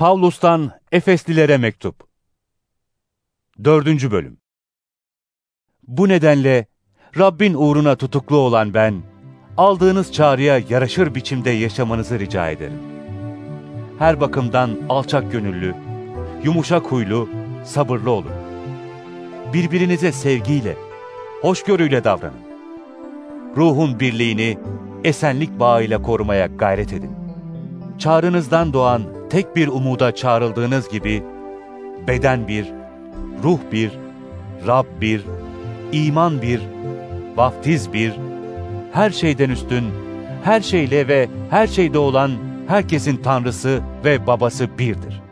Pavlus'tan Efeslilere Mektup 4. Bölüm Bu nedenle Rabbin uğruna tutuklu olan ben, aldığınız çağrıya yaraşır biçimde yaşamanızı rica ederim. Her bakımdan alçak gönüllü, yumuşak huylu, sabırlı olun. Birbirinize sevgiyle, hoşgörüyle davranın. Ruhun birliğini esenlik bağıyla korumaya gayret edin. Çağrınızdan doğan tek bir umuda çağrıldığınız gibi, beden bir, ruh bir, Rab bir, iman bir, vaftiz bir, her şeyden üstün, her şeyle ve her şeyde olan herkesin Tanrısı ve Babası birdir.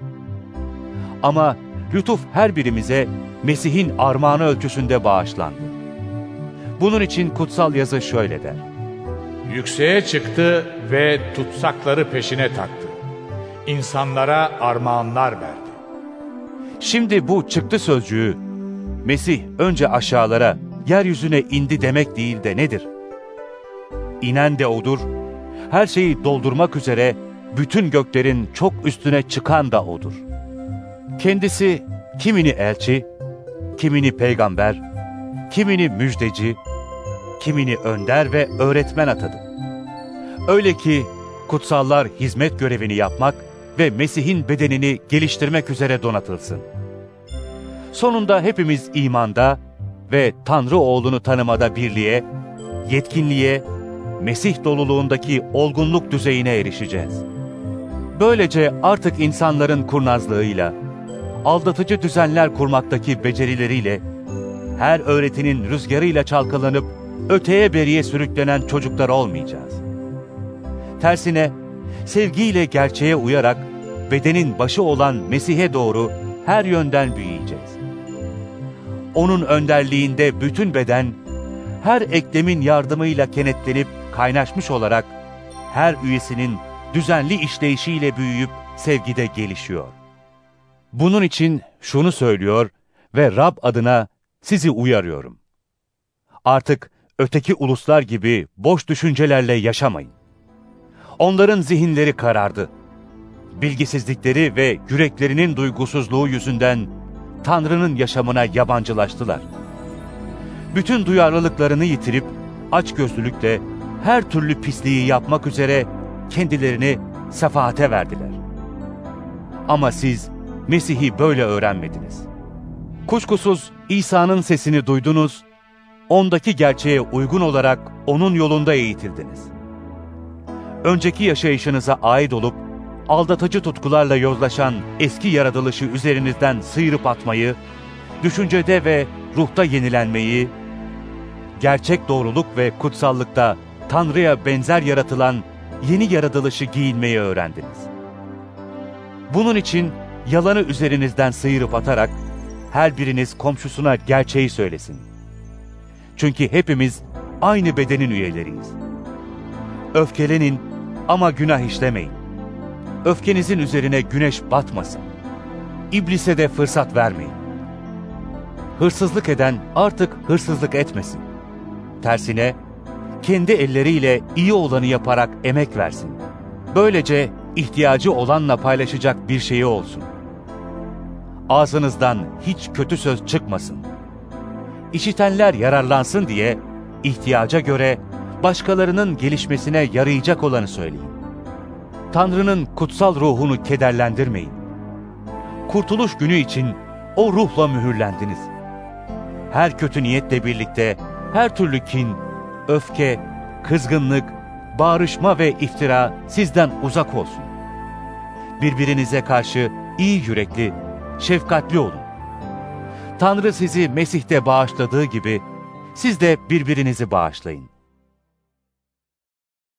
Ama lütuf her birimize Mesih'in armağanı ölçüsünde bağışlandı. Bunun için kutsal yazı şöyle der. Yükseğe çıktı ve tutsakları peşine taktı. İnsanlara armağanlar verdi. Şimdi bu çıktı sözcüğü, Mesih önce aşağılara, yeryüzüne indi demek değil de nedir? İnen de odur, her şeyi doldurmak üzere bütün göklerin çok üstüne çıkan da odur. Kendisi kimini elçi, kimini peygamber, kimini müjdeci, kimini önder ve öğretmen atadı. Öyle ki kutsallar hizmet görevini yapmak ve Mesih'in bedenini geliştirmek üzere donatılsın. Sonunda hepimiz imanda ve Tanrı oğlunu tanımada birliğe, yetkinliğe, Mesih doluluğundaki olgunluk düzeyine erişeceğiz. Böylece artık insanların kurnazlığıyla, aldatıcı düzenler kurmaktaki becerileriyle, her öğretinin rüzgarıyla çalkalanıp öteye beriye sürüklenen çocuklar olmayacağız. Tersine, sevgiyle gerçeğe uyarak bedenin başı olan Mesih'e doğru her yönden büyüyeceğiz. Onun önderliğinde bütün beden, her eklemin yardımıyla kenetlenip kaynaşmış olarak her üyesinin düzenli işleyişiyle büyüyüp sevgide gelişiyor. Bunun için şunu söylüyor ve Rab adına sizi uyarıyorum. Artık öteki uluslar gibi boş düşüncelerle yaşamayın. Onların zihinleri karardı. Bilgisizlikleri ve yüreklerinin duygusuzluğu yüzünden Tanrı'nın yaşamına yabancılaştılar. Bütün duyarlılıklarını yitirip açgözlülükle her türlü pisliği yapmak üzere kendilerini sefaate verdiler. Ama siz Mesih'i böyle öğrenmediniz. Kuşkusuz İsa'nın sesini duydunuz, ondaki gerçeğe uygun olarak onun yolunda eğitildiniz. Önceki yaşayışınıza ait olup, aldatıcı tutkularla yozlaşan eski yaratılışı üzerinizden sıyırıp atmayı, düşüncede ve ruhta yenilenmeyi, gerçek doğruluk ve kutsallıkta Tanrı'ya benzer yaratılan yeni yaratılışı giyinmeyi öğrendiniz. Bunun için yalanı üzerinizden sıyırıp atarak her biriniz komşusuna gerçeği söylesin. Çünkü hepimiz aynı bedenin üyeleriyiz. Öfkelenin ama günah işlemeyin. Öfkenizin üzerine güneş batmasın. İblise de fırsat vermeyin. Hırsızlık eden artık hırsızlık etmesin. Tersine kendi elleriyle iyi olanı yaparak emek versin. Böylece ihtiyacı olanla paylaşacak bir şeyi olsun. Ağzınızdan hiç kötü söz çıkmasın. İşitenler yararlansın diye ihtiyaca göre başkalarının gelişmesine yarayacak olanı söyleyin. Tanrı'nın kutsal ruhunu kederlendirmeyin. Kurtuluş günü için o ruhla mühürlendiniz. Her kötü niyetle birlikte her türlü kin, öfke, kızgınlık, bağrışma ve iftira sizden uzak olsun. Birbirinize karşı iyi yürekli, şefkatli olun. Tanrı sizi Mesih'te bağışladığı gibi siz de birbirinizi bağışlayın.